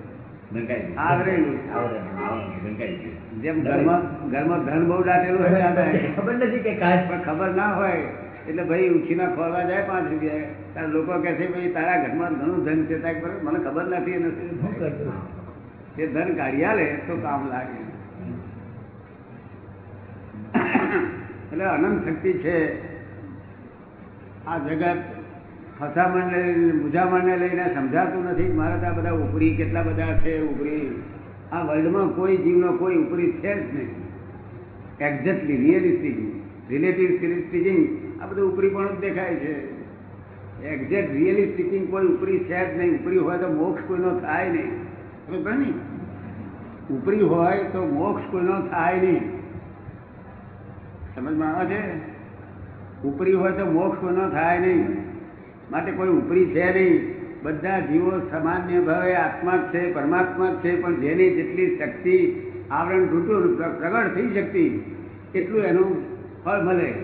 જેમ ઘરમાં ઘરમાં ધન બહુ દાટેલું હોય ખબર નથી કે કાશ પણ ખબર ના હોય એટલે ભાઈ ઉછીના ખોરવા જાય પાંચ રૂપિયા ત્યારે લોકો કહે છે ભાઈ તારા ઘરમાં ઘણું ધન છે. ત્યાં મને ખબર નથી એને. એ. ધન કાઢી આલે તો કામ લાગે. એટલે અનંત શક્તિ છે આ જગત ફસામણ લઈને બુજામણને લઈને સમજાતું નથી મારે તો આ બધા ઉપરી કેટલા બધા છે, ઉપરી. આ વર્લ્ડમાં કોઈ જીવનો કોઈ ઉપરી છે જ નહીં. Exactly really speaking relative speaking આ બધું ઉપરી પણ જ દેખાય છે. એક્ઝેક્ટ રિયલી સ્પીકિંગ કોઈ ઉપરી છે જ નહીં. ઉપરી હોય તો મોક્ષ કોઈનો થાય નહીં. ને? ઉપરી હોય તો મોક્ષ કોઈનો થાય નહીં. સમજમાં આવે છે? ઉપરી હોય તો મોક્ષ કોઈનો થાય નહીં. માટે કોઈ ઉપરી છે નહીં. બધા જીવો સામાન્ય ભાવે આત્મા છે પરમાત્મા છે, પણ જેની જેટલી શક્તિ આવરણ ઘૂંટું પ્રગટ થઈ શક્તિ, એટલું એનું ફળ મળે.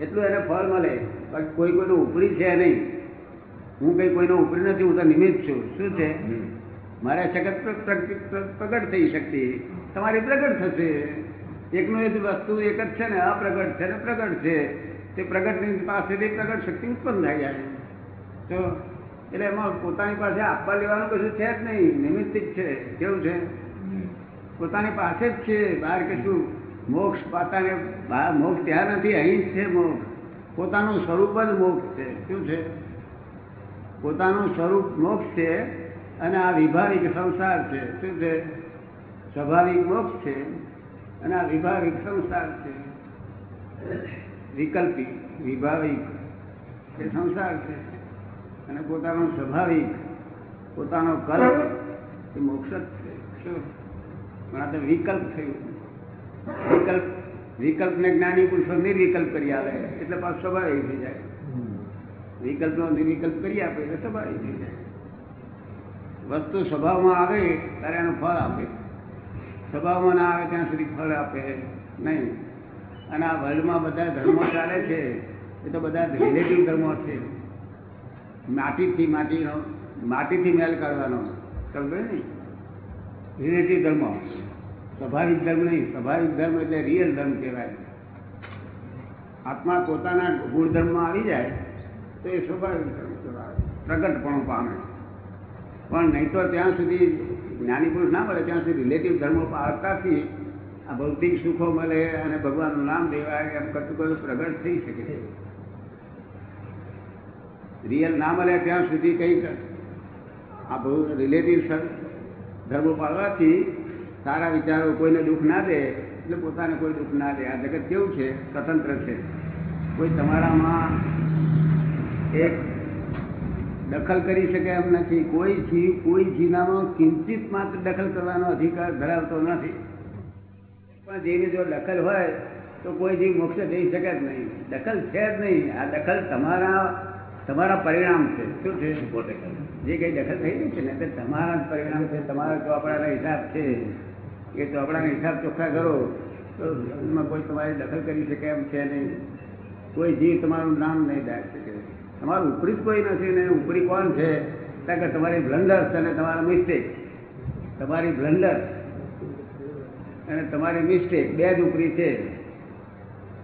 એટલું એને ફળ મળે. બાકી કોઈ કોઈનો ઉપરી છે નહીં. હું કંઈ કોઈનો ઉપરી નથી, હું તો નિમિત્ત છું. શું છે? મારા જગત પ્ર- પ્ર- પ્ર- પ્રગટ થઈ શક્તિ. તમારી પ્રગટ થશે. એકનું એક વસ્તુ એક જ છે ને, અપ્રગટ છે ને, પ્રગટ છે. તે પ્રગટની પાસેથી પ્રગટ શક્તિ ઉત્પન્ન થાય જાય. તો એટલે એમાં પોતાની પાસે આપવા લેવાનું કશું છે જ નહીં નિમિત્તિક છે. કેવું છે? પોતાની પાસે જ છે. બહાર કશું મોક્ષ પાતાને મોક્ષ ત્યાં નથી, અહીં જ છે મોક્ષ. પોતાનું સ્વરૂપ જ મોક્ષ છે. શું છે? પોતાનું સ્વરૂપ મોક્ષ છે અને આ વિભાવિક સંસાર છે. શું છે? સ્વાભાવિક મોક્ષ છે અને આ વિભાવિક સંસાર છે. વિકલ્પી વિભાવિક, એ સંસાર છે. અને પોતાનો સ્વાભાવિક, પોતાનો કર્મ એ મોક્ષ જ છે. શું પણ આ તો વિકલ્પ થયું. વિકલ્પ, વિકલ્પને જ્ઞાની પુરુષો નિર્વિકલ્પ કરી આવે, એટલે પાછું સ્વાભાવિક થઈ જાય. વિકલ્પનો નિર્વિકલ્પ કરી આપે, એટલે સ્વાભાવિક થઈ જાય. વસ્તુ સ્વભાવમાં આવે, ત્યારે એનું ફળ આપે. સ્વભાવમાં ના આવે, ત્યાં સુધી ફળ આપે નહીં. અને આ વર્લ્ડમાં બધા ધર્મો ચાલે છે, એ તો બધા રિલેટિવ ધર્મો છે. માટીથી માટીનો માટીથી મેલ કાઢવાનો. સમજો ને? રિલેટિવ ધર્મ. સ્વાભાવિક ધર્મ નહીં, સ્વાભાવિક ધર્મ એટલે રિયલ ધર્મ કહેવાય. આત્મા પોતાના ગુણધર્મમાં આવી જાય, તો એ સ્વાભાવિક ધર્મ કહેવાય. પ્રગટપણું પામે. પણ નહીં તો ત્યાં સુધી જ્ઞાની પુરુષ ના મળે, ત્યાં સુધી રિલેટિવ ધર્મો પાળતાથી આ ભૌતિક સુખો મળે અને ભગવાનનું નામ દેવાય એમ કરતું કરતું પ્રગટ થઈ શકે છે. રિયલ ના મળે ત્યાં સુધી કંઈક આ બહુ રિલેટિવ ધર્મો પાળવાથી સારા વિચારો કોઈને દુઃખ ના દે, એટલે પોતાને કોઈ દુઃખ ના દે. આ જગત કેવું છે? સ્વતંત્ર છે. કોઈ તમારામાં એક દખલ કરી શકે એમ નથી. કોઈ જીવ કોઈ જીનામાં કિંચિત માત્ર દખલ કરવાનો અધિકાર ધરાવતો નથી. પણ જેવી જો દખલ હોય તો કોઈ જીવ મોક્ષ જઈ શકે જ નહીં. દખલ છે જ નહીં. આ દખલ તમારા તમારા પરિણામ છે. શું છે જે કંઈ દખલ થઈ ગઈ છે ને તે તમારા જ પરિણામ છે. તમારા ચોપડાના હિસાબ છે એ ચોપડાના હિસાબ ચોખ્ખા કરો. તો એમાં કોઈ તમારી દખલ કરી શકે એમ છે નહીં. કોઈ જીવ તમારું નામ નહીં દાય શકે. તમારું ઉપરી જ કોઈ નથી ને ઉપરી કોણ છે? કારણ કે તમારી બ્લન્ડર્સ અને તમારા મિસ્ટેક. તમારી બ્લન્ડર અને તમારી મિસ્ટેક બે જ ઉપરી છે.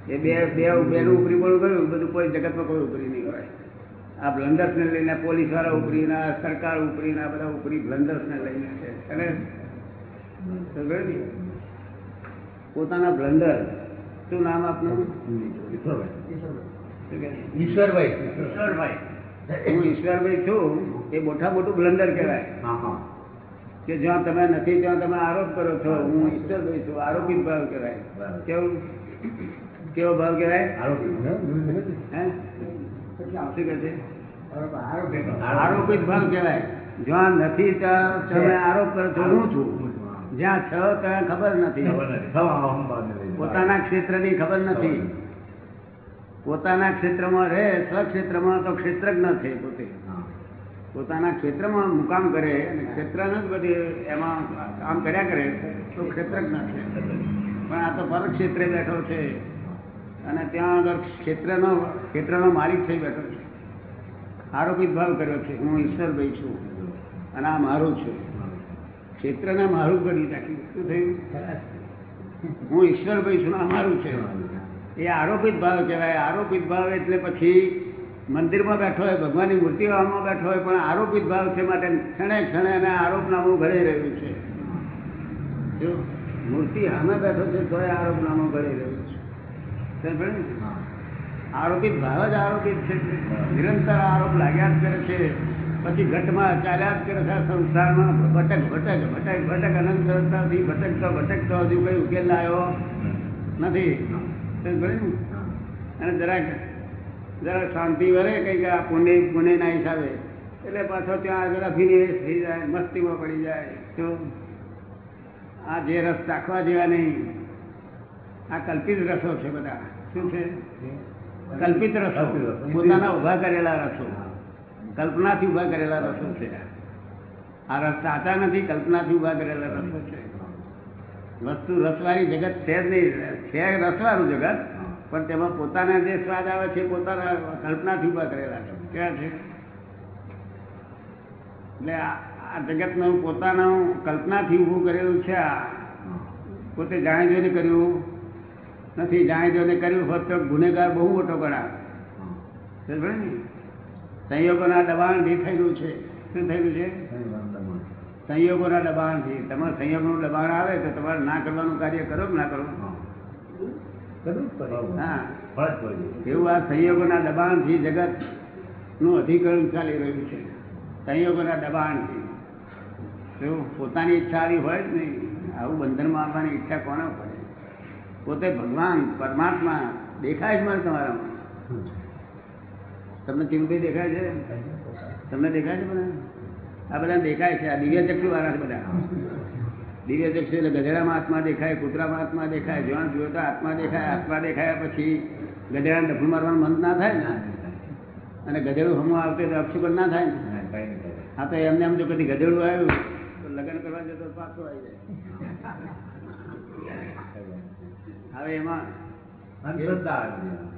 એ બે બે બેનું ઉપરી પણ ગયું બધું કોઈ જગતમાં કોઈ ઉપરી નહીં હોય. આ બ્લન્ડર્સને લઈને પોલીસવાળા ઉપરીના સરકાર ઉપરીના બધા ઉપરી બ્લન્ડર્સને લઈને છે. અને પોતાના બ્લન્ડર શું નામ આપનું? ઈશ્વરભાઈ. ઈશ્વરભાઈ. ઈશ્વરભાઈ હું ઈશ્વરભાઈ છું એ મોટા મોટું બ્લન્ડર કહેવાય. હા હા. કે જ્યાં તમે નથી ત્યાં તમે આરોપ કરો છો. હું ઈશ્વરભાઈ છું. આરોપી ભાવ કહેવાય. કેવું? કેવો ભાવ કહેવાય? આરોપી. આરોપિત ભાવ કહેવાય. જ્યાં નથી ત્યાં તમે આરોપ કરો છો. હું છું. જ્યાં છો ત્યાં ખબર નથી. પોતાના ક્ષેત્રની ખબર નથી. પોતાના ક્ષેત્રમાં રહે સ્વક્ષેત્રમાં તો ક્ષેત્રજ્ઞ છે પોતે. પોતાના ક્ષેત્રમાં મુકામ કરે અને ક્ષેત્રને જ બધી એમાં કામ કર્યા કરે, તો ક્ષેત્રજ્ઞ છે પણ આ તો પર ક્ષેત્રે બેઠો છે અને ત્યાં આગળ ક્ષેત્રનો ક્ષેત્રનો માલિક થઈ બેઠો છે. આરોપિત ભાવ કર્યો છે. હું ઈશ્વરભાઈ છું અને આ મારું છે. ક્ષેત્રને મારું કરી નાખ્યું. શું થયું? હું ઈશ્વરભાઈ છું આ મારું છે. એ આરોપિત ભાવ કહેવાય. આરોપિત ભાવ એટલે પછી મંદિરમાં બેઠો હોય ભગવાનની મૂર્તિઓમાં બેઠો હોય પણ આરોપિત ભાવ છે માટે ક્ષણે ક્ષણે એને આરોપનામું ઘડી રહ્યું છે. જો મૂર્તિ સામે બેઠો છે તોય આરોપનામું ઘડી રહ્યું છે. આરોપિત ભાવ જ આરોપિત છે. નિરંતર આરોપ લાગ્યા જ કરે છે. પછી ઘટમાં ચાલ્યા જ કરે છે. સંસારમાં ભટક ભટક ભટક ભટક અનંત અવતારથી ભટકતો ભટકતો હજુ કઈ ઉકેલ લાવ્યો નથી. અને જરાક જરા શાંતિ વરે, કંઈક આ પુણે પુણ્યના હિસાબે. એટલે પાછો ત્યાં આગળ અભિનિવેશ થઈ જાય, મસ્તીમાં પડી જાય. તો આ જે રસ ચાખવા જેવા નહીં. આ કલ્પિત રસો છે બધા. શું છે? કલ્પિત રસો. પોતાના ઊભા કરેલા રસો. કલ્પનાથી ઊભા કરેલા રસો છે. આ રસ સાચા નથી, કલ્પનાથી ઊભા કરેલા રસો છે. વસ્તુ રસવાળી જગત છે જ નહીં. છે રસવાળું જગત. પણ તેમાં પોતાના જે સ્વાદ આવે છે પોતાના કલ્પનાથી ઊભા કરેલા છે. ક્યાં છે? એટલે આ જગતનું પોતાનું કલ્પનાથી ઊભું કરેલું છે આ. પોતે જાણી જોઈને કર્યું નથી જાણી જોઈને કર્યું હોત તો ગુનેગાર બહુ મોટો ગણા ને? સંયોગોના દબાણથી થયેલું છે શું થયેલું છે? સંયોગોના દબાણથી તમારે સંયોગોનું દબાણ આવે તો તમારે ના કરવાનું કાર્ય કરો કે ના કરો કરવું જ પડે હા ફરજ પડી એવું આ સંયોગોના દબાણથી જગતનું અધિકરણ ચાલી રહ્યું છે. સંયોગોના દબાણથી એવું પોતાની ઈચ્છા આવી હોય જ નહીં આવું બંધનમાં આવવાની ઈચ્છા કોને હોય? પોતે ભગવાન પરમાત્મા દેખાય જ મને તમારામાં. તમને ચિંતી દેખાય છે? તમને દેખાય છે બધા? આ બધા દેખાય છે આ દિવ્ય ચક્ષુ વાળા છે બધા. દિવ્ય ચક્ષુ એટલે ગધેડામાં આત્મા દેખાય કૂતરામાં આત્મા દેખાય જ્યાં જુઓ તો આત્મા દેખાય આત્મા દેખાયા પછી ગધેડા ડફું મારવાનું મન ના થાય ને? અને ગધેડું હમું આવતે તો અપશુકન ના થાય ને? હા, કઈ તો એમને એમ જો કદી ગધેડું આવ્યું તો લગ્ન કરવા જતો પાછું આવી જાય. હવે એમાં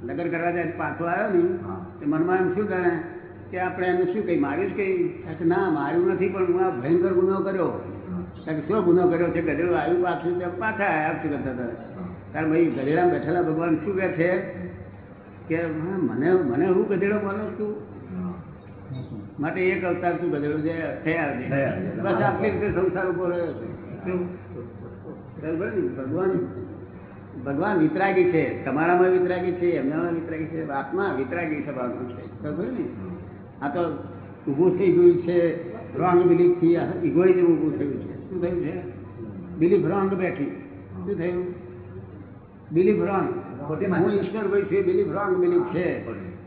લગ્ન કરવા જાય પાછો આવ્યો ને તો મનમાં એમ શું કરે કે આપણે એનું શું કહી માર્યું જ કઈ? ના માર્યું નથી પણ હું આ ભયંકર ગુનો કર્યો. શું ગુનો કર્યો છે ગધેડું આવ્યું પાછું તે પાછા આવ્યા શું કરતા હતા. કારણ ભાઈ ગધેડા બેઠેલા ભગવાન શું કહે છે? કે મને મને હું ગધેડો માનો છું? માટે એક અવતાર તું ગધેડો જે થયા છે. થયા છે. બસ આટલી રીતે સંસાર ઊભો રહ્યો છે. બરાબર ને? ભગવાન ભગવાન વિતરાગી છે. તમારામાં વિતરાગી છે એમનામાં વિતરાગી છે. આત્મા વિતરાગી સ્વભાવનો છે. બરાબર ને? આ તો ઊભું થઈ ગયું છે રોંગ બિલીફથી ઇગોઇઝમ ઊભું થયું છે. શું થયું છે? બિલીફ રોંગ બેઠી. શું થયું? બિલીફ રોંગ હું. ઈશ્વર ભાઈ છું બિલીફ રોંગ બિલીફ છે.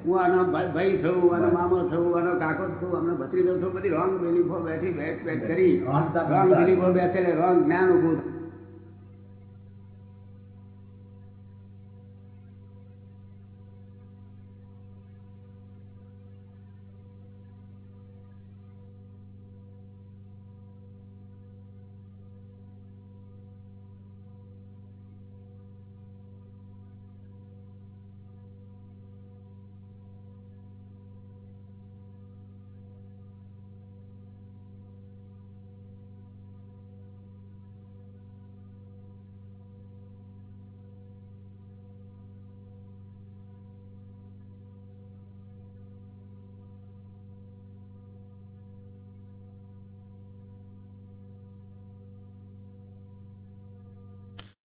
હું આનો ભાઈ થયું આનો મામો થયું આનો કાકો થયું આનો ભત્રીજો થયું બધી રોંગ બિલીફો બેઠી બેઠ બેઠ કરી. રોંગ રોંગ બિલીફો બેસે રોંગ જ્ઞાન ઊભું